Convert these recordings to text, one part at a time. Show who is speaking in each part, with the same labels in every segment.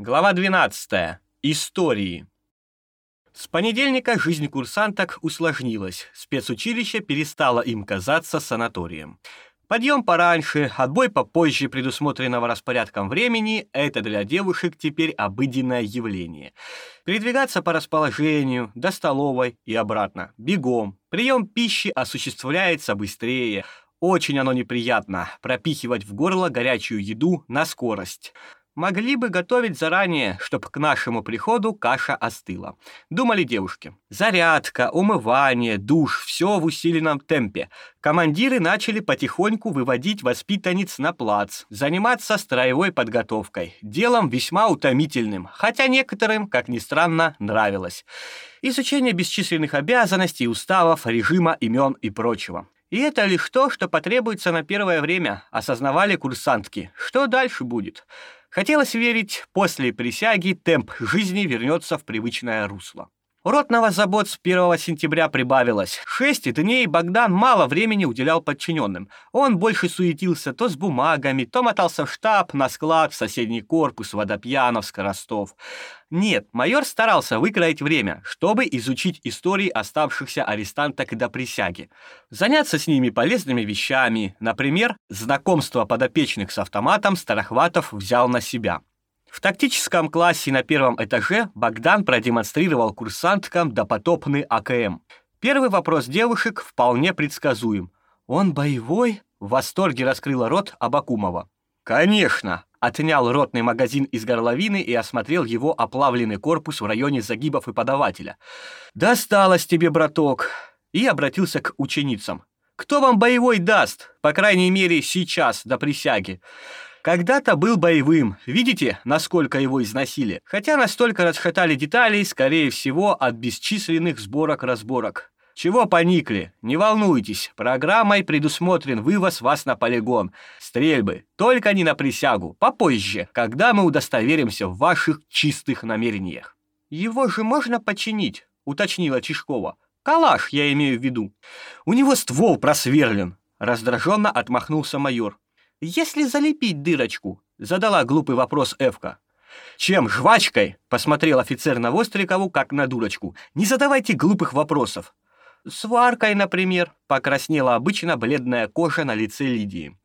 Speaker 1: Глава 12. Истории. С понедельника жизнь курсанток усложнилась. Спецучилище перестало им казаться санаторием. Подъем пораньше, отбой попозже предусмотренного распорядком времени – это для девушек теперь обыденное явление. Передвигаться по расположению, до столовой и обратно, бегом. Прием пищи осуществляется быстрее. Очень оно неприятно – пропихивать в горло горячую еду на скорость. Могли бы готовить заранее, чтобы к нашему приходу каша остыла. Думали девушки. Зарядка, умывание, душ – все в усиленном темпе. Командиры начали потихоньку выводить воспитанниц на плац, заниматься строевой подготовкой. Делом весьма утомительным, хотя некоторым, как ни странно, нравилось. Изучение бесчисленных обязанностей, уставов, режима, имен и прочего. И это лишь то, что потребуется на первое время, осознавали курсантки. Что дальше будет? Хотелось верить, после присяги темп жизни вернется в привычное русло. Ротного забот с 1 сентября прибавилось. Шесть дней Богдан мало времени уделял подчиненным. Он больше суетился то с бумагами, то мотался в штаб, на склад, в соседний корпус, Водопьяновск, Ростов. Нет, майор старался выкроить время, чтобы изучить истории оставшихся арестанток до присяги. Заняться с ними полезными вещами. Например, знакомство подопечных с автоматом Старохватов взял на себя. В тактическом классе на первом этаже Богдан продемонстрировал курсанткам допотопный АКМ. Первый вопрос девушек вполне предсказуем. «Он боевой?» — в восторге раскрыла рот Абакумова. «Конечно!» — отнял ротный магазин из горловины и осмотрел его оплавленный корпус в районе загибов и подавателя. «Досталось тебе, браток!» И обратился к ученицам. «Кто вам боевой даст? По крайней мере, сейчас, до присяги. Когда-то был боевым. Видите, насколько его износили? Хотя настолько расхотали детали, скорее всего, от бесчисленных сборок-разборок. Чего поникли? Не волнуйтесь, программой предусмотрен вывоз вас на полигон. Стрельбы, только не на присягу, попозже, когда мы удостоверимся в ваших чистых намерениях. Его же можно починить, уточнила Чешкова. Калаш, я имею в виду. У него ствол просверлен, раздраженно отмахнулся майор. Если залепить дырочку, задала глупый вопрос Эвка. Чем жвачкой? посмотрел офицер на Вострикову как на дурочку. Не задавайте глупых вопросов. Сваркой, например, покраснела обычно бледная кожа на лице Лидии.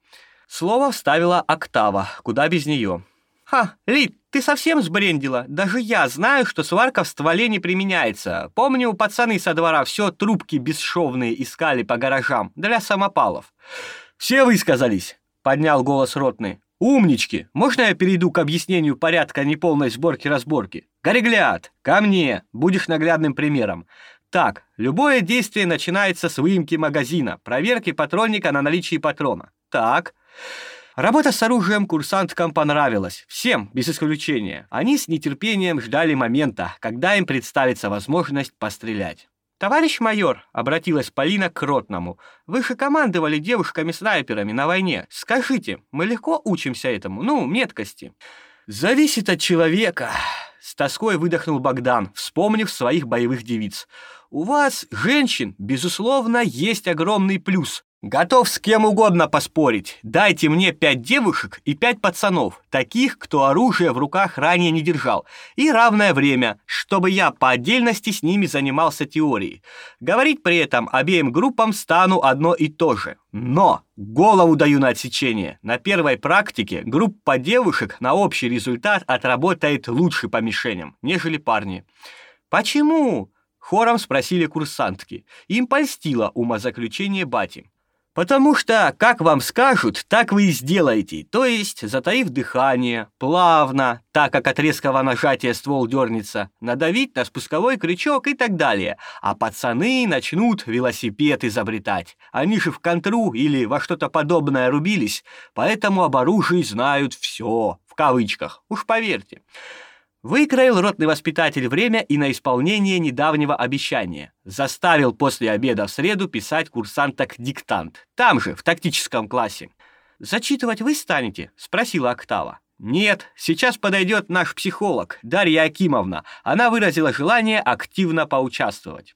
Speaker 1: Слово вставила Октава, куда без нее. «Ха, Лид, ты совсем сбрендила? Даже я знаю, что сварка в стволе не применяется. Помню, пацаны со двора все трубки бесшовные искали по гаражам для самопалов. Все высказались поднял голос ротный. Умнички, можно я перейду к объяснению порядка неполной сборки-разборки? Горегляд, ко мне, будешь наглядным примером. Так, любое действие начинается с выемки магазина, проверки патронника на наличие патрона. Так. Работа с оружием курсанткам понравилась. Всем, без исключения. Они с нетерпением ждали момента, когда им представится возможность пострелять. «Товарищ майор», — обратилась Полина к Ротному, — «вы же командовали девушками-снайперами на войне. Скажите, мы легко учимся этому, ну, меткости?» «Зависит от человека», — с тоской выдохнул Богдан, вспомнив своих боевых девиц. «У вас, женщин, безусловно, есть огромный плюс. Готов с кем угодно поспорить. Дайте мне пять девушек и пять пацанов, таких, кто оружие в руках ранее не держал, и равное время, чтобы я по отдельности с ними занимался теорией. Говорить при этом обеим группам стану одно и то же. Но голову даю на отсечение. На первой практике группа девушек на общий результат отработает лучше по мишеням, нежели парни. Почему? Хором спросили курсантки. Им польстило умозаключение бати. Потому что, как вам скажут, так вы и сделаете, то есть, затаив дыхание, плавно, так как от резкого нажатия ствол дернется, надавить на спусковой крючок и так далее, а пацаны начнут велосипед изобретать. Они же в контру или во что-то подобное рубились, поэтому об оружии знают все, в кавычках, уж поверьте. Выкроил ротный воспитатель время и на исполнение недавнего обещания. Заставил после обеда в среду писать курсанток диктант. Там же, в тактическом классе. «Зачитывать вы станете?» — спросила Октава. «Нет, сейчас подойдет наш психолог, Дарья Акимовна. Она выразила желание активно поучаствовать».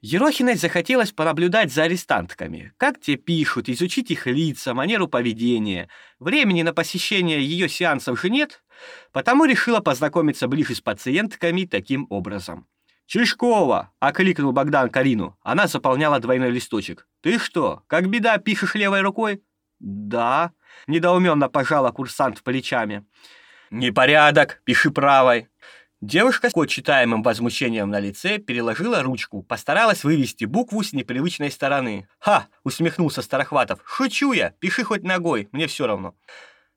Speaker 1: Ерохиной захотелось понаблюдать за арестантками, как те пишут, изучить их лица, манеру поведения. Времени на посещение ее сеансов же нет, потому решила познакомиться ближе с пациентками таким образом. «Чешкова!» — окликнул Богдан Карину. Она заполняла двойной листочек. «Ты что, как беда, пишешь левой рукой?» «Да», — недоуменно пожала курсант плечами. «Непорядок, пиши правой». Девушка с читаемым возмущением на лице переложила ручку, постаралась вывести букву с непривычной стороны. «Ха!» — усмехнулся Старохватов. «Шучу я, пиши хоть ногой, мне все равно».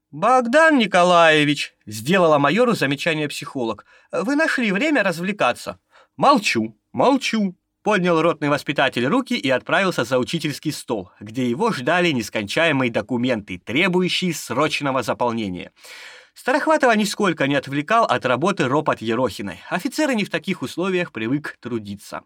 Speaker 1: «Богдан Николаевич!» — сделала майору замечание психолог. «Вы нашли время развлекаться?» «Молчу, молчу!» — поднял ротный воспитатель руки и отправился за учительский стол, где его ждали нескончаемые документы, требующие срочного заполнения. Старохватова нисколько не отвлекал от работы ропот Ерохиной. Офицеры не в таких условиях привык трудиться.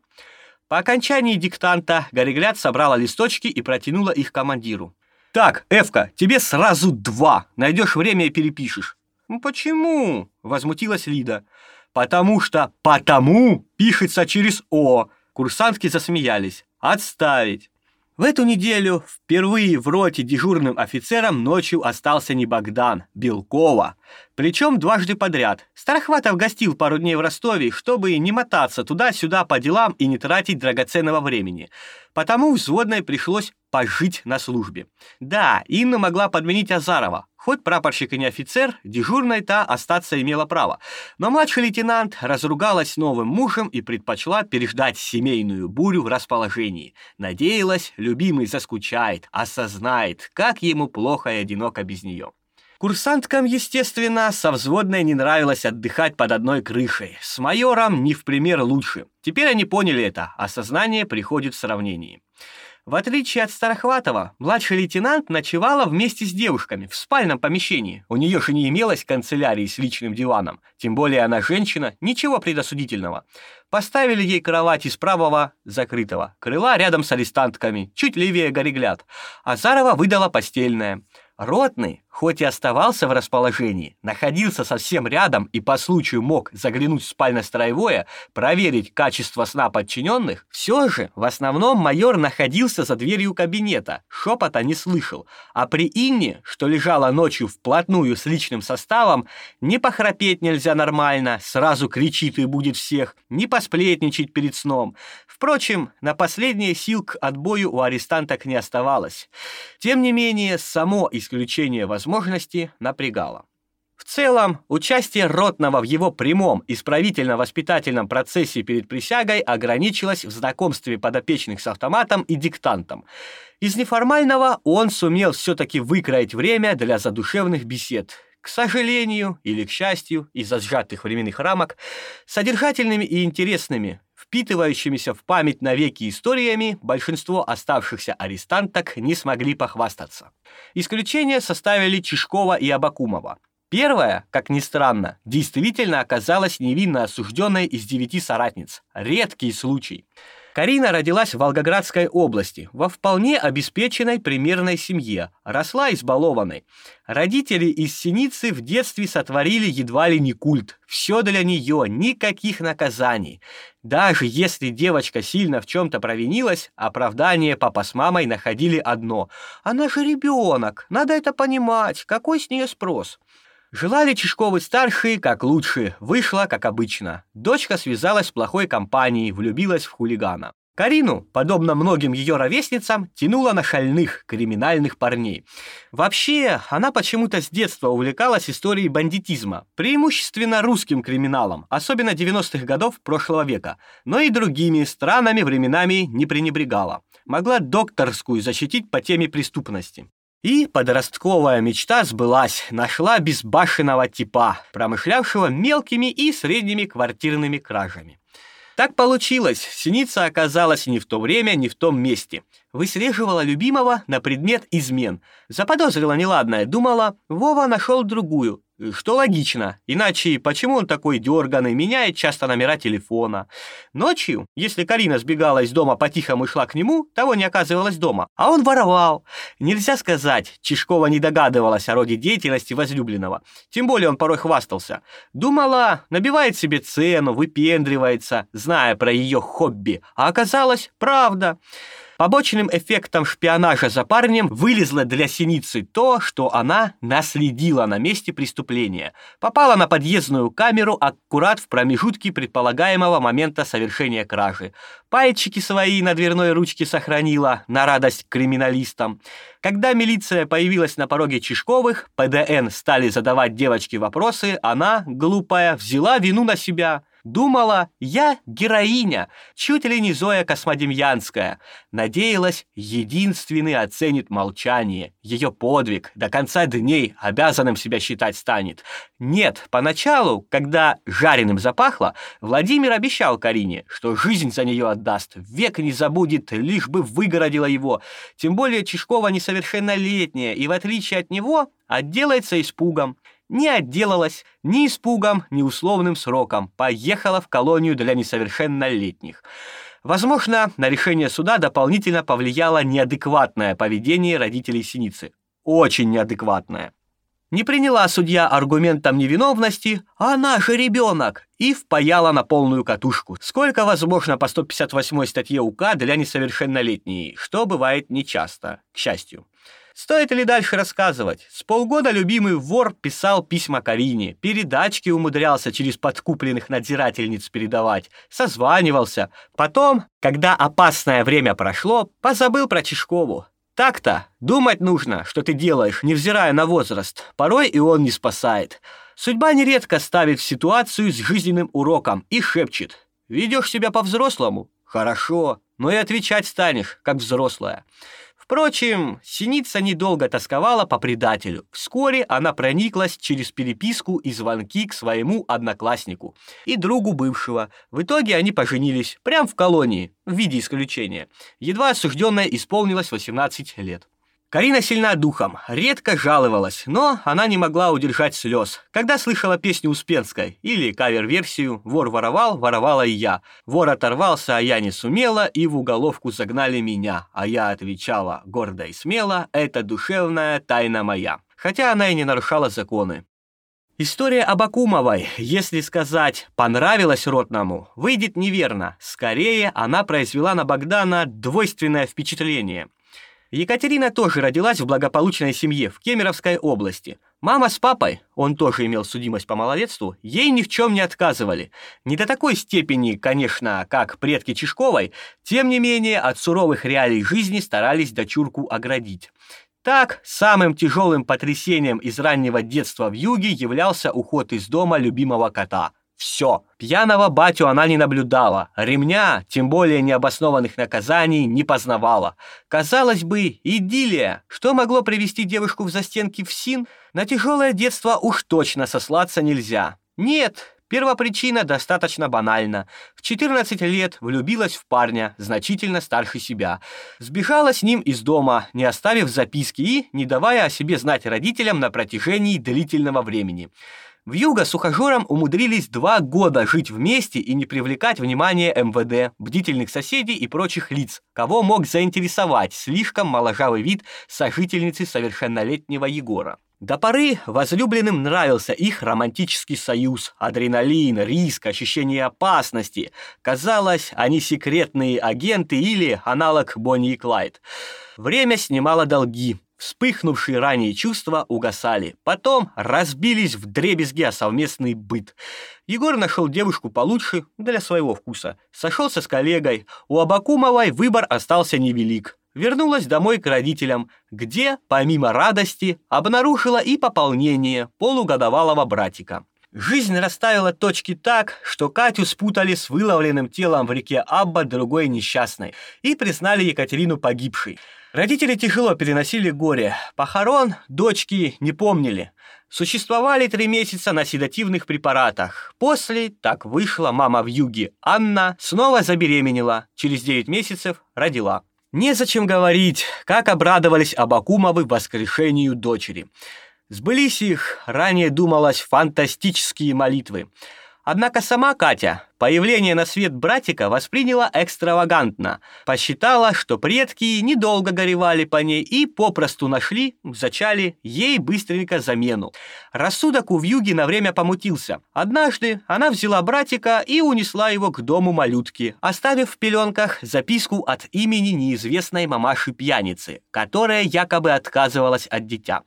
Speaker 1: По окончании диктанта Горегляд собрала листочки и протянула их командиру. «Так, Эвка, тебе сразу два. Найдешь время и перепишешь». «Ну почему?» — возмутилась Лида. «Потому что «потому» пишется через «о». Курсантки засмеялись. «Отставить». В эту неделю впервые в роте дежурным офицером ночью остался не Богдан, Белкова. Причем дважды подряд. Старохватов гостил пару дней в Ростове, чтобы не мотаться туда-сюда по делам и не тратить драгоценного времени. Потому взводной пришлось пожить на службе. Да, Инна могла подменить Азарова. Хоть прапорщик и не офицер, дежурной та остаться имела право. Но младший лейтенант разругалась новым мужем и предпочла переждать семейную бурю в расположении. Надеялась, любимый заскучает, осознает, как ему плохо и одиноко без нее. Курсанткам, естественно, со взводной не нравилось отдыхать под одной крышей. С майором не в пример лучше. Теперь они поняли это, осознание приходит в сравнении. В отличие от Старохватова, младший лейтенант ночевала вместе с девушками в спальном помещении. У нее же не имелось канцелярии с личным диваном. Тем более она женщина, ничего предосудительного. Поставили ей кровать из правого закрытого крыла рядом с арестантками, чуть левее Горегляд. Азарова выдала постельное. Ротный, хоть и оставался в расположении, находился совсем рядом и по случаю мог заглянуть в спально-строевое, проверить качество сна подчиненных, все же в основном майор находился за дверью кабинета, шепота не слышал, а при Инне, что лежала ночью вплотную с личным составом, не похрапеть нельзя нормально, сразу кричит и будет всех, не посплетничать перед сном. Впрочем, на последние сил к отбою у арестанток не оставалось. Тем не менее, само исключение возможности возможности напрягало. В целом, участие Ротного в его прямом исправительно-воспитательном процессе перед присягой ограничилось в знакомстве подопечных с автоматом и диктантом. Из неформального он сумел все-таки выкроить время для задушевных бесед. К сожалению или к счастью, из-за сжатых временных рамок, содержательными и интересными, впитывающимися в память навеки историями, большинство оставшихся арестанток не смогли похвастаться. Исключение составили Чешкова и Абакумова. Первая, как ни странно, действительно оказалась невинно осужденной из девяти соратниц. Редкий случай. Карина родилась в Волгоградской области, во вполне обеспеченной примерной семье, росла избалованной. Родители из Синицы в детстве сотворили едва ли не культ. Все для нее, никаких наказаний. Даже если девочка сильно в чем-то провинилась, оправдание папа с мамой находили одно. Она же ребенок, надо это понимать, какой с нее спрос? Желали Чешковы-старшие как лучше, вышло как обычно. Дочка связалась с плохой компанией, влюбилась в хулигана. Карину, подобно многим ее ровесницам, тянула на шальных, криминальных парней. Вообще, она почему-то с детства увлекалась историей бандитизма, преимущественно русским криминалом, особенно 90-х годов прошлого века, но и другими странами временами не пренебрегала. Могла докторскую защитить по теме преступности. И подростковая мечта сбылась, нашла безбашенного типа, промышлявшего мелкими и средними квартирными кражами. Так получилось, Синица оказалась не в то время, не в том месте. Выслеживала любимого на предмет измен. Заподозрила неладное, думала, Вова нашел другую. Что логично, иначе почему он такой дерганый, меняет часто номера телефона? Ночью, если Карина сбегала из дома по-тихому и шла к нему, того не оказывалось дома, а он воровал. Нельзя сказать, Чешкова не догадывалась о роде деятельности возлюбленного. Тем более он порой хвастался. Думала, набивает себе цену, выпендривается, зная про ее хобби, а оказалось, правда. Побочным эффектом шпионажа за парнем вылезло для Синицы то, что она наследила на месте преступления. Попала на подъездную камеру аккурат в промежутке предполагаемого момента совершения кражи. Пальчики свои на дверной ручке сохранила, на радость криминалистам. Когда милиция появилась на пороге Чешковых, ПДН стали задавать девочке вопросы, она, глупая, взяла вину на себя – Думала, я героиня, чуть ли не Зоя Космодемьянская. Надеялась, единственный оценит молчание, ее подвиг, до конца дней обязанным себя считать станет. Нет, поначалу, когда жареным запахло, Владимир обещал Карине, что жизнь за нее отдаст, век не забудет, лишь бы выгородила его. Тем более Чешкова несовершеннолетняя, и в отличие от него, отделается испугом не отделалась ни испугом, ни условным сроком, поехала в колонию для несовершеннолетних. Возможно, на решение суда дополнительно повлияло неадекватное поведение родителей Синицы. Очень неадекватное. Не приняла судья аргументом невиновности, а же ребенок, и впаяла на полную катушку. Сколько возможно по 158 статье УК для несовершеннолетней, что бывает нечасто, к счастью. Стоит ли дальше рассказывать? С полгода любимый вор писал письма Карине, передачки умудрялся через подкупленных надзирательниц передавать, созванивался. Потом, когда опасное время прошло, позабыл про Чешкову. Так-то, думать нужно, что ты делаешь, невзирая на возраст. Порой и он не спасает. Судьба нередко ставит в ситуацию с жизненным уроком и шепчет. Ведешь себя по-взрослому? Хорошо, но и отвечать станешь, как взрослая. Впрочем, Синица недолго тосковала по предателю. Вскоре она прониклась через переписку и звонки к своему однокласснику и другу бывшего. В итоге они поженились прямо в колонии, в виде исключения. Едва осужденная исполнилось 18 лет. Карина сильна духом, редко жаловалась, но она не могла удержать слез, когда слышала песню Успенской или кавер-версию «Вор воровал, воровала и я». Вор оторвался, а я не сумела, и в уголовку загнали меня. А я отвечала гордо и смело «Это душевная тайна моя». Хотя она и не нарушала законы. История об Акумовой, если сказать «понравилась Ротному», выйдет неверно. Скорее, она произвела на Богдана двойственное впечатление. Екатерина тоже родилась в благополучной семье в Кемеровской области. Мама с папой, он тоже имел судимость по малолетству, ей ни в чем не отказывали. Не до такой степени, конечно, как предки Чешковой, тем не менее от суровых реалий жизни старались дочурку оградить. Так, самым тяжелым потрясением из раннего детства в юге являлся уход из дома любимого кота – все. Пьяного батю она не наблюдала, ремня, тем более необоснованных наказаний, не познавала. Казалось бы, идиллия. Что могло привести девушку в застенки в СИН? На тяжелое детство уж точно сослаться нельзя. Нет, Первопричина достаточно банальна. В 14 лет влюбилась в парня, значительно старше себя. Сбежала с ним из дома, не оставив записки и не давая о себе знать родителям на протяжении длительного времени. В с ухажером умудрились два года жить вместе и не привлекать внимание МВД, бдительных соседей и прочих лиц, кого мог заинтересовать слишком моложавый вид сожительницы совершеннолетнего Егора. До поры возлюбленным нравился их романтический союз, адреналин, риск, ощущение опасности. Казалось, они секретные агенты или аналог Бонни и Клайд. Время снимало долги, Вспыхнувшие ранее чувства угасали, потом разбились в дребезги о совместный быт. Егор нашел девушку получше для своего вкуса, сошелся с коллегой, у Абакумовой выбор остался невелик. Вернулась домой к родителям, где, помимо радости, обнаружила и пополнение полугодовалого братика. Жизнь расставила точки так, что Катю спутали с выловленным телом в реке Абба другой несчастной и признали Екатерину погибшей. Родители тяжело переносили горе. Похорон дочки не помнили. Существовали три месяца на седативных препаратах. После так вышла мама в юге. Анна снова забеременела. Через 9 месяцев родила. Незачем говорить, как обрадовались Абакумовы воскрешению дочери. Сбылись их, ранее думалось, фантастические молитвы. Однако сама Катя появление на свет братика восприняла экстравагантно, посчитала, что предки недолго горевали по ней и попросту нашли, зачали ей быстренько замену. Рассудок у Вьюги на время помутился. Однажды она взяла братика и унесла его к дому малютки, оставив в пеленках записку от имени неизвестной мамаши-пьяницы, которая якобы отказывалась от дитя.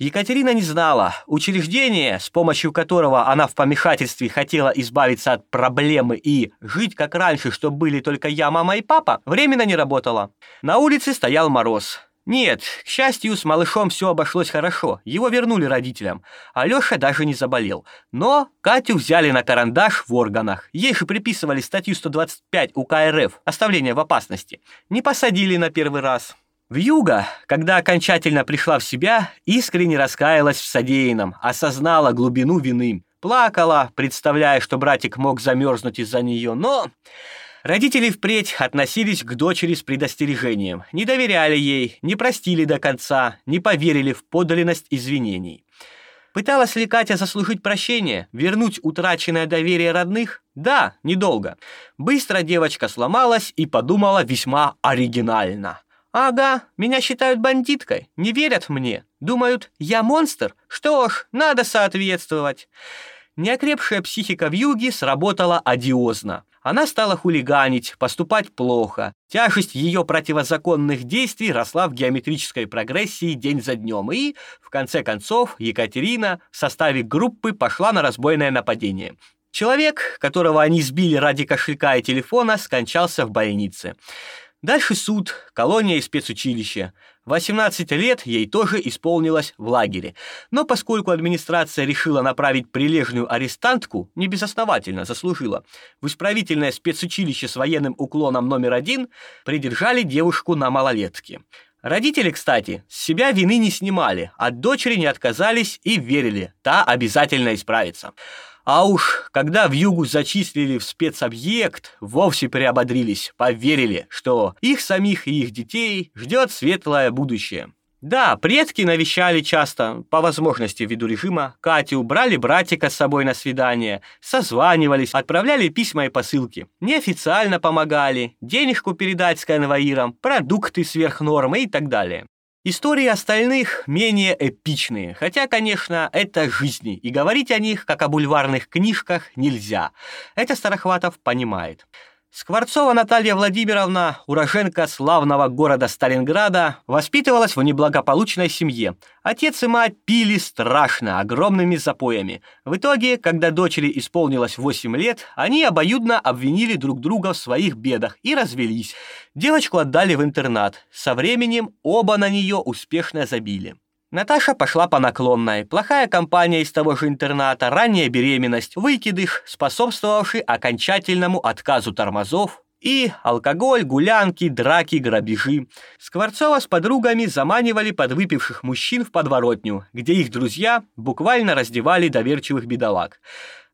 Speaker 1: Екатерина не знала, учреждение, с помощью которого она в помешательстве хотела избавиться от проблемы и жить как раньше, чтобы были только я, мама и папа, временно не работало. На улице стоял мороз. Нет, к счастью, с малышом все обошлось хорошо. Его вернули родителям. Алёша даже не заболел. Но Катю взяли на карандаш в органах. Ей же приписывали статью 125 УК РФ «Оставление в опасности». Не посадили на первый раз. Вьюга, когда окончательно пришла в себя, искренне раскаялась в содеянном, осознала глубину вины. Плакала, представляя, что братик мог замерзнуть из-за нее, но... Родители впредь относились к дочери с предостережением, не доверяли ей, не простили до конца, не поверили в подлинность извинений. Пыталась ли Катя заслужить прощение, вернуть утраченное доверие родных? Да, недолго. Быстро девочка сломалась и подумала весьма оригинально. Ага, меня считают бандиткой, не верят мне. Думают, я монстр? Что ж, надо соответствовать. Неокрепшая психика в юге сработала одиозно. Она стала хулиганить, поступать плохо. Тяжесть ее противозаконных действий росла в геометрической прогрессии день за днем, и, в конце концов, Екатерина в составе группы пошла на разбойное нападение. Человек, которого они сбили ради кошелька и телефона, скончался в больнице. Дальше суд, колония и спецучилище. 18 лет ей тоже исполнилось в лагере. Но поскольку администрация решила направить прилежную арестантку, небезосновательно заслужила, в исправительное спецучилище с военным уклоном номер один, придержали девушку на малолетке. Родители, кстати, с себя вины не снимали, от дочери не отказались и верили, та обязательно исправится. А уж когда в югу зачислили в спецобъект, вовсе приободрились, поверили, что их самих и их детей ждет светлое будущее. Да, предки навещали часто, по возможности ввиду режима, Катю, брали братика с собой на свидание, созванивались, отправляли письма и посылки. Неофициально помогали, денежку передать с конвоиром, продукты сверх нормы и так далее. Истории остальных менее эпичные, хотя, конечно, это жизни, и говорить о них, как о бульварных книжках, нельзя. Это Старохватов понимает. Скворцова Наталья Владимировна, уроженка славного города Сталинграда, воспитывалась в неблагополучной семье. Отец и мать пили страшно, огромными запоями. В итоге, когда дочери исполнилось 8 лет, они обоюдно обвинили друг друга в своих бедах и развелись. Девочку отдали в интернат. Со временем оба на нее успешно забили. Наташа пошла по наклонной. Плохая компания из того же интерната, ранняя беременность, выкидыш, способствовавший окончательному отказу тормозов, и алкоголь, гулянки, драки, грабежи. Скворцова с подругами заманивали подвыпивших мужчин в подворотню, где их друзья буквально раздевали доверчивых бедолаг.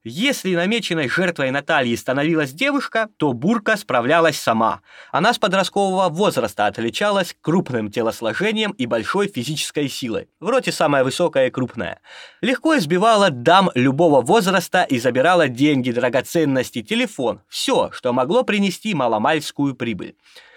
Speaker 1: Если намеченной жертвой Натальи становилась девушка, то Бурка справлялась сама. Она с подросткового возраста отличалась крупным телосложением и большой физической силой. В роте самая высокая и крупная. Легко избивала дам любого возраста и забирала деньги, драгоценности, телефон. Все, что могло принести маломальскую прибыль.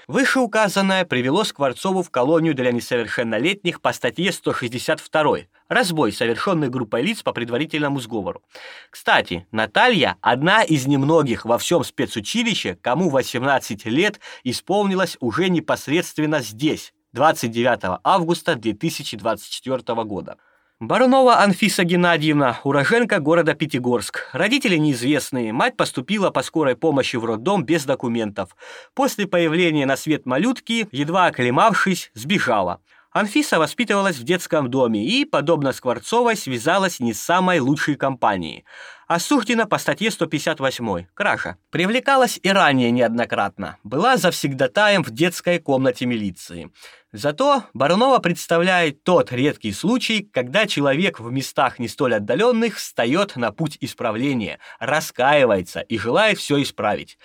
Speaker 1: Вышеуказанное привело Скворцову в колонию для несовершеннолетних по статье 162 «Разбой, совершенный группой лиц по предварительному сговору». Кстати, Наталья – одна из немногих во всем спецучилище, кому 18 лет исполнилось уже непосредственно здесь, 29 августа 2024 года. Барунова Анфиса Геннадьевна, уроженка города Пятигорск. Родители неизвестные. Мать поступила по скорой помощи в роддом без документов. После появления на свет малютки, едва оклемавшись, сбежала. Анфиса воспитывалась в детском доме и, подобно Скворцовой, связалась не с самой лучшей компанией. Осуждена по статье 158 «Кража». Привлекалась и ранее неоднократно. Была завсегдатаем в детской комнате милиции. Зато Барунова представляет тот редкий случай, когда человек в местах не столь отдаленных встает на путь исправления, раскаивается и желает все исправить.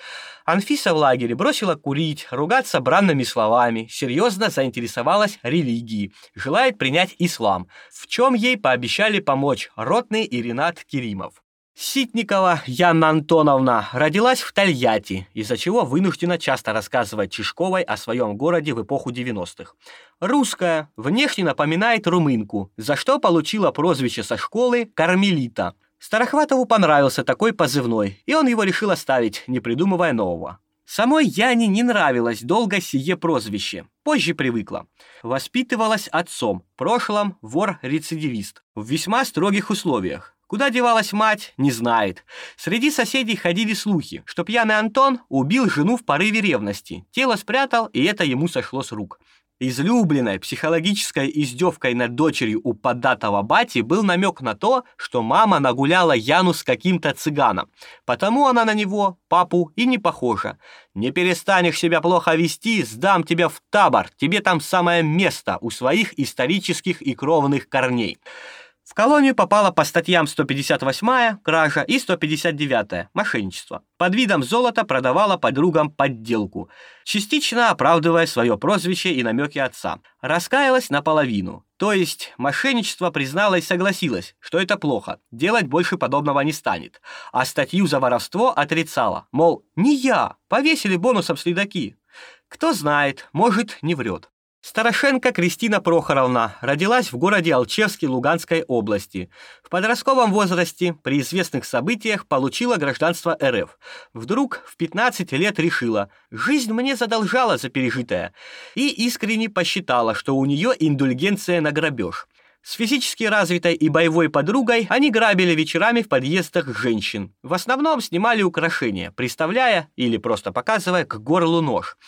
Speaker 1: Анфиса в лагере бросила курить, ругаться бранными словами, серьезно заинтересовалась религией, желает принять ислам, в чем ей пообещали помочь ротный и Ренат Керимов. Ситникова Яна Антоновна родилась в Тольятти, из-за чего вынуждена часто рассказывать Чешковой о своем городе в эпоху 90-х. Русская, внешне напоминает румынку, за что получила прозвище со школы «Кармелита». Старохватову понравился такой позывной, и он его решил оставить, не придумывая нового. Самой Яне не нравилось долго сие прозвище. Позже привыкла. Воспитывалась отцом, в прошлом вор-рецидивист, в весьма строгих условиях. Куда девалась мать, не знает. Среди соседей ходили слухи, что пьяный Антон убил жену в порыве ревности. Тело спрятал, и это ему сошло с рук. Излюбленной психологической издевкой над дочерью у податого бати был намек на то, что мама нагуляла Яну с каким-то цыганом. Потому она на него, папу, и не похожа. «Не перестанешь себя плохо вести, сдам тебя в табор, тебе там самое место у своих исторических и кровных корней». В колонию попала по статьям 158 кража и 159 мошенничество. Под видом золота продавала подругам подделку, частично оправдывая свое прозвище и намеки отца. Раскаялась наполовину. То есть мошенничество признала и согласилась, что это плохо, делать больше подобного не станет. А статью за воровство отрицала, мол, не я, повесили бонусом следаки. Кто знает, может, не врет. Старошенко Кристина Прохоровна родилась в городе Алчевске Луганской области. В подростковом возрасте при известных событиях получила гражданство РФ. Вдруг в 15 лет решила, жизнь мне задолжала за пережитое, и искренне посчитала, что у нее индульгенция на грабеж. С физически развитой и боевой подругой они грабили вечерами в подъездах женщин. В основном снимали украшения, приставляя или просто показывая к горлу нож.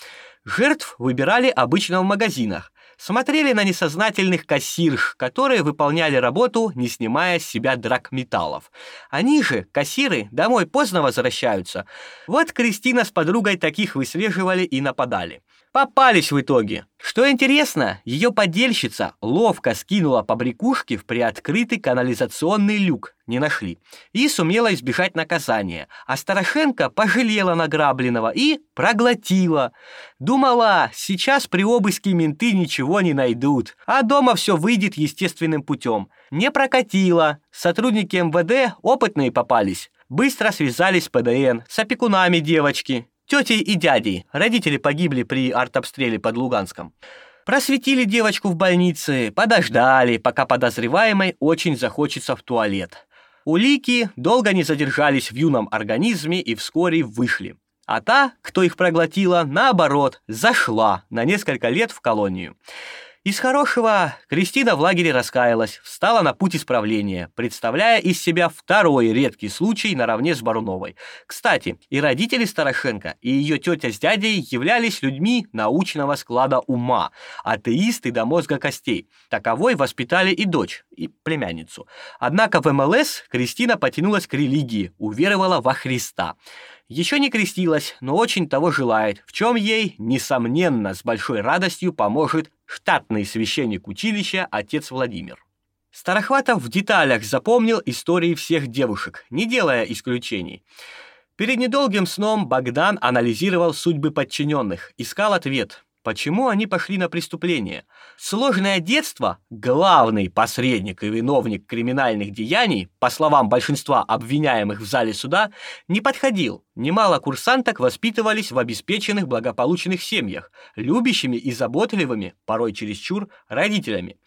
Speaker 1: Жертв выбирали обычно в магазинах, смотрели на несознательных кассирш, которые выполняли работу, не снимая с себя драгметаллов. Они же, кассиры, домой поздно возвращаются. Вот Кристина с подругой таких выслеживали и нападали. Попались в итоге. Что интересно, ее подельщица ловко скинула побрякушки в приоткрытый канализационный люк, не нашли, и сумела избежать наказания. А Старошенко пожалела награбленного и проглотила. Думала, сейчас при обыске менты ничего не найдут, а дома все выйдет естественным путем. Не прокатила. Сотрудники МВД опытные попались. Быстро связались с ПДН, с опекунами девочки. Тетей и дядей. Родители погибли при артобстреле под Луганском. Просветили девочку в больнице, подождали, пока подозреваемой очень захочется в туалет. Улики долго не задержались в юном организме и вскоре вышли. А та, кто их проглотила, наоборот, зашла на несколько лет в колонию. Из хорошего Кристина в лагере раскаялась, встала на путь исправления, представляя из себя второй редкий случай наравне с Баруновой. Кстати, и родители Старошенко, и ее тетя с дядей являлись людьми научного склада ума, атеисты до мозга костей. Таковой воспитали и дочь, и племянницу. Однако в МЛС Кристина потянулась к религии, уверовала во Христа. Еще не крестилась, но очень того желает, в чем ей, несомненно, с большой радостью поможет штатный священник училища отец Владимир. Старохватов в деталях запомнил истории всех девушек, не делая исключений. Перед недолгим сном Богдан анализировал судьбы подчиненных, искал ответ, Почему они пошли на преступление? Сложное детство, главный посредник и виновник криминальных деяний, по словам большинства обвиняемых в зале суда, не подходил. Немало курсанток воспитывались в обеспеченных благополучных семьях, любящими и заботливыми, порой чересчур, родителями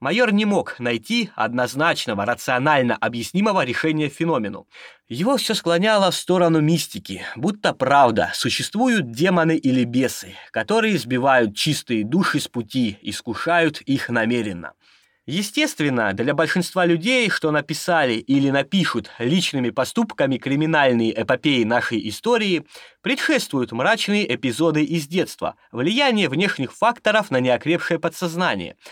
Speaker 1: майор не мог найти однозначного, рационально объяснимого решения феномену. Его все склоняло в сторону мистики, будто правда, существуют демоны или бесы, которые сбивают чистые души с пути, искушают их намеренно. Естественно, для большинства людей, что написали или напишут личными поступками криминальные эпопеи нашей истории, предшествуют мрачные эпизоды из детства, влияние внешних факторов на неокрепшее подсознание –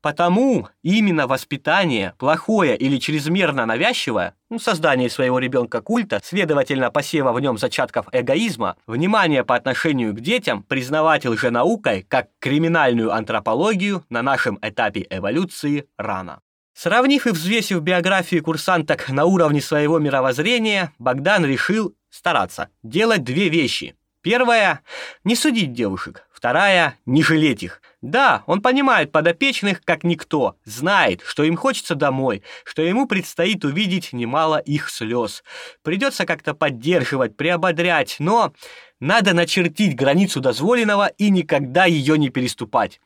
Speaker 1: Потому именно воспитание, плохое или чрезмерно навязчивое, ну, создание своего ребенка культа, следовательно, посева в нем зачатков эгоизма, внимание по отношению к детям признавать лженаукой как криминальную антропологию на нашем этапе эволюции рано. Сравнив и взвесив биографии курсанток на уровне своего мировоззрения, Богдан решил стараться делать две вещи. Первая – не судить девушек. Вторая – не жалеть их. Да, он понимает подопечных как никто, знает, что им хочется домой, что ему предстоит увидеть немало их слез. Придется как-то поддерживать, приободрять, но надо начертить границу дозволенного и никогда ее не переступать.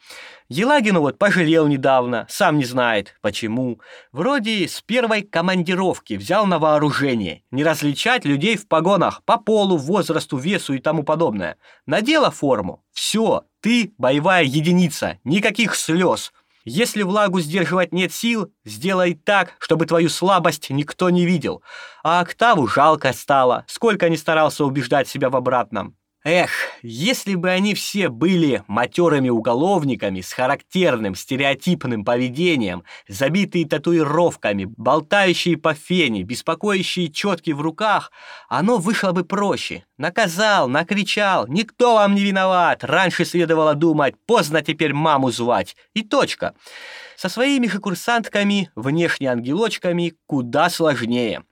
Speaker 1: Елагину вот пожалел недавно, сам не знает, почему. Вроде с первой командировки взял на вооружение. Не различать людей в погонах по полу, возрасту, весу и тому подобное. Надела форму. Все, ты боевая единица, никаких слез. Если влагу сдерживать нет сил, сделай так, чтобы твою слабость никто не видел. А Октаву жалко стало, сколько не старался убеждать себя в обратном. Эх, если бы они все были матерыми уголовниками с характерным стереотипным поведением, забитые татуировками, болтающие по фене, беспокоящие четки в руках, оно вышло бы проще. Наказал, накричал, никто вам не виноват, раньше следовало думать, поздно теперь маму звать, и точка. Со своими же курсантками, внешне ангелочками, куда сложнее.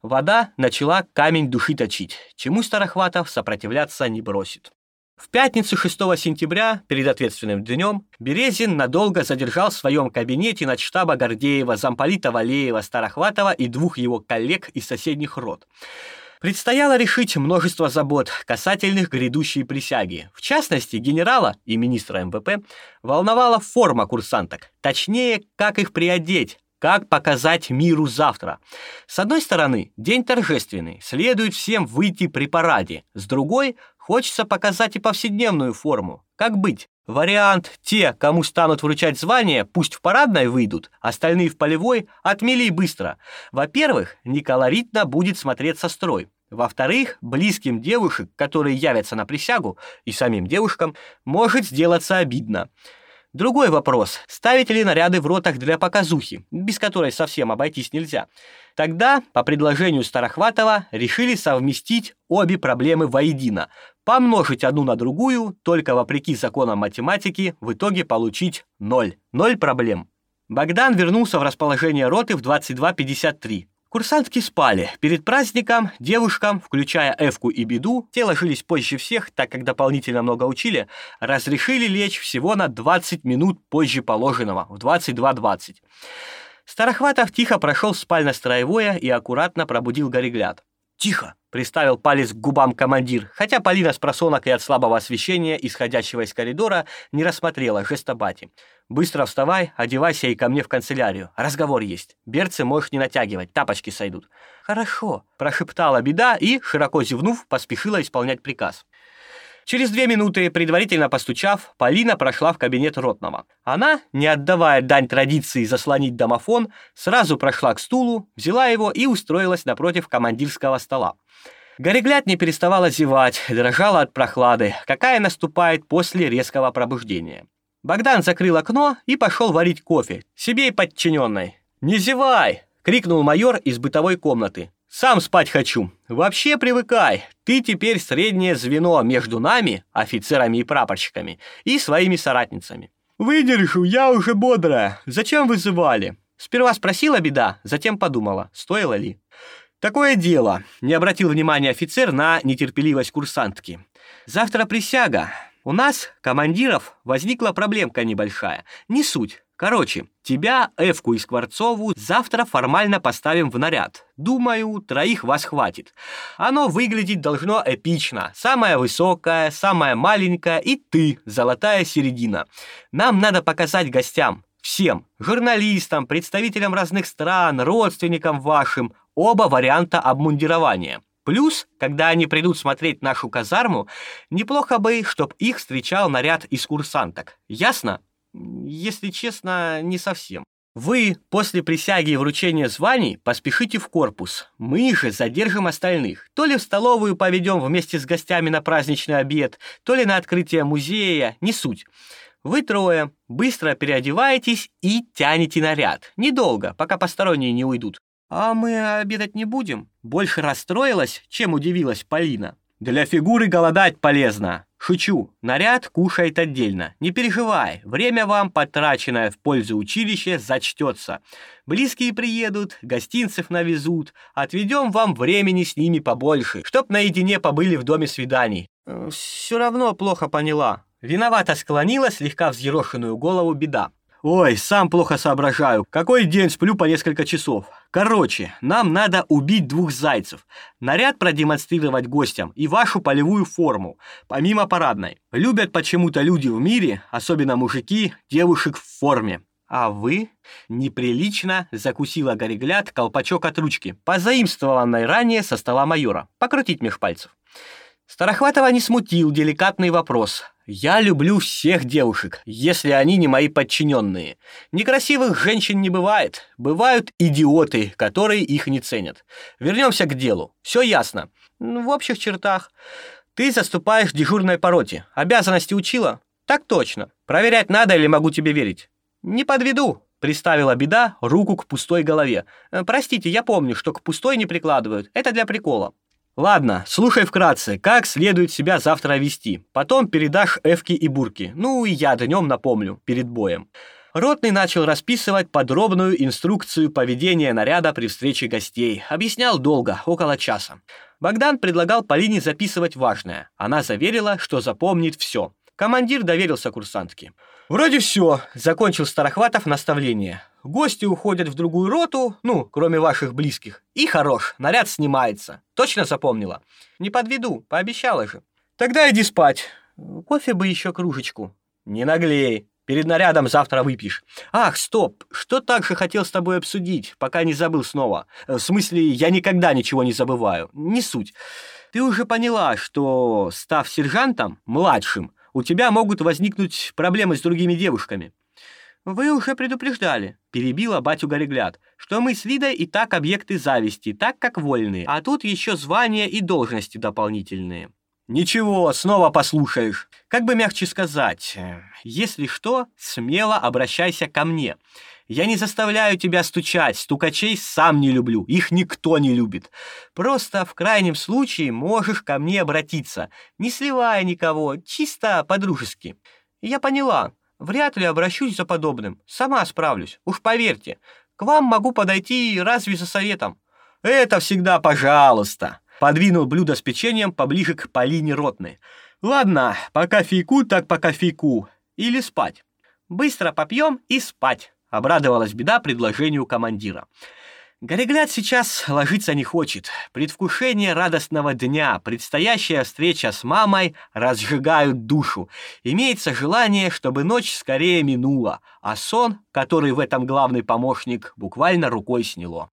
Speaker 1: Вода начала камень души точить, чему Старохватов сопротивляться не бросит. В пятницу 6 сентября, перед ответственным днем, Березин надолго задержал в своем кабинете над штаба Гордеева, замполита Валеева, Старохватова и двух его коллег из соседних род. Предстояло решить множество забот, касательных грядущей присяги. В частности, генерала и министра МВП волновала форма курсанток, точнее, как их приодеть, как показать миру завтра. С одной стороны, день торжественный, следует всем выйти при параде. С другой, хочется показать и повседневную форму. Как быть? Вариант «те, кому станут вручать звание, пусть в парадной выйдут, остальные в полевой, отмели быстро». Во-первых, неколоритно будет смотреться строй. Во-вторых, близким девушек, которые явятся на присягу, и самим девушкам, может сделаться обидно. Другой вопрос, ставить ли наряды в ротах для показухи, без которой совсем обойтись нельзя. Тогда, по предложению Старохватова, решили совместить обе проблемы воедино, помножить одну на другую, только вопреки законам математики, в итоге получить ноль. Ноль проблем. Богдан вернулся в расположение роты в 22.53. Курсантки спали. Перед праздником девушкам, включая Эвку и Беду, те ложились позже всех, так как дополнительно много учили, разрешили лечь всего на 20 минут позже положенного, в 22.20. Старохватов тихо прошел спально-строевое и аккуратно пробудил Горегляд. «Тихо!» — приставил палец к губам командир, хотя Полина с просонок и от слабого освещения, исходящего из коридора, не рассмотрела жеста бати. «Быстро вставай, одевайся и ко мне в канцелярию. Разговор есть. Берцы можешь не натягивать, тапочки сойдут». «Хорошо», — прошептала беда и, широко зевнув, поспешила исполнять приказ. Через две минуты, предварительно постучав, Полина прошла в кабинет Ротного. Она, не отдавая дань традиции заслонить домофон, сразу прошла к стулу, взяла его и устроилась напротив командирского стола. Горегляд не переставала зевать, дрожала от прохлады, какая наступает после резкого пробуждения. Богдан закрыл окно и пошел варить кофе, себе и подчиненной. «Не зевай!» — крикнул майор из бытовой комнаты. Сам спать хочу. Вообще привыкай. Ты теперь среднее звено между нами, офицерами и прапорщиками, и своими соратницами. Выдержу, я уже бодрая. Зачем вызывали? Сперва спросила беда, затем подумала, стоило ли. Такое дело. Не обратил внимания офицер на нетерпеливость курсантки. Завтра присяга. У нас, командиров, возникла проблемка небольшая. Не суть. Короче, тебя, Эвку и Скворцову завтра формально поставим в наряд. Думаю, троих вас хватит. Оно выглядеть должно эпично. Самая высокая, самая маленькая и ты, золотая середина. Нам надо показать гостям, всем, журналистам, представителям разных стран, родственникам вашим, оба варианта обмундирования. Плюс, когда они придут смотреть нашу казарму, неплохо бы, чтоб их встречал наряд из курсанток. Ясно? Если честно, не совсем. Вы после присяги и вручения званий поспешите в корпус. Мы же задержим остальных. То ли в столовую поведем вместе с гостями на праздничный обед, то ли на открытие музея, не суть. Вы трое быстро переодеваетесь и тянете наряд. Недолго, пока посторонние не уйдут. А мы обедать не будем? Больше расстроилась, чем удивилась Полина. Для фигуры голодать полезно. Шучу. Наряд кушает отдельно. Не переживай. Время вам потраченное в пользу училища зачтется. Близкие приедут, гостинцев навезут. Отведем вам времени с ними побольше, чтоб наедине побыли в доме свиданий. Э, Все равно плохо поняла. Виновато склонила слегка взъерошенную голову беда. Ой, сам плохо соображаю. Какой день сплю по несколько часов. Короче, нам надо убить двух зайцев. Наряд продемонстрировать гостям и вашу полевую форму, помимо парадной. Любят почему-то люди в мире, особенно мужики, девушек в форме. А вы неприлично закусила Горегляд колпачок от ручки, позаимствованной ранее со стола майора. Покрутить меж пальцев. Старохватова не смутил деликатный вопрос. Я люблю всех девушек, если они не мои подчиненные. Некрасивых женщин не бывает. Бывают идиоты, которые их не ценят. Вернемся к делу. Все ясно. Ну, в общих чертах. Ты заступаешь дежурной по роте. Обязанности учила? Так точно. Проверять надо или могу тебе верить? Не подведу. Приставила беда руку к пустой голове. «Э, Простите, я помню, что к пустой не прикладывают. Это для прикола. Ладно, слушай вкратце, как следует себя завтра вести. Потом передашь Эвке и Бурке. Ну и я днем напомню, перед боем. Ротный начал расписывать подробную инструкцию поведения наряда при встрече гостей. Объяснял долго, около часа. Богдан предлагал Полине записывать важное. Она заверила, что запомнит все. Командир доверился курсантке. «Вроде все», — закончил Старохватов наставление. «Гости уходят в другую роту, ну, кроме ваших близких. И хорош, наряд снимается. Точно запомнила?» «Не подведу, пообещала же». «Тогда иди спать. Кофе бы еще кружечку». «Не наглей. Перед нарядом завтра выпьешь. Ах, стоп, что так же хотел с тобой обсудить, пока не забыл снова. В смысле, я никогда ничего не забываю. Не суть. Ты уже поняла, что, став сержантом, младшим, у тебя могут возникнуть проблемы с другими девушками. Вы уже предупреждали, перебила батю Горегляд, что мы с Лидой и так объекты зависти, так как вольные, а тут еще звания и должности дополнительные. Ничего, снова послушаешь. Как бы мягче сказать, э, если что, смело обращайся ко мне. Я не заставляю тебя стучать, стукачей сам не люблю, их никто не любит. Просто в крайнем случае можешь ко мне обратиться, не сливая никого, чисто по-дружески. Я поняла, вряд ли обращусь за подобным, сама справлюсь, уж поверьте. К вам могу подойти разве за советом. Это всегда пожалуйста. Подвинул блюдо с печеньем поближе к Полине Ротной. Ладно, по кофейку так по кофейку. Или спать. Быстро попьем и спать. Обрадовалась беда предложению командира. Горегляд сейчас ложиться не хочет. Предвкушение радостного дня, предстоящая встреча с мамой разжигают душу. Имеется желание, чтобы ночь скорее минула, а сон, который в этом главный помощник, буквально рукой сняло.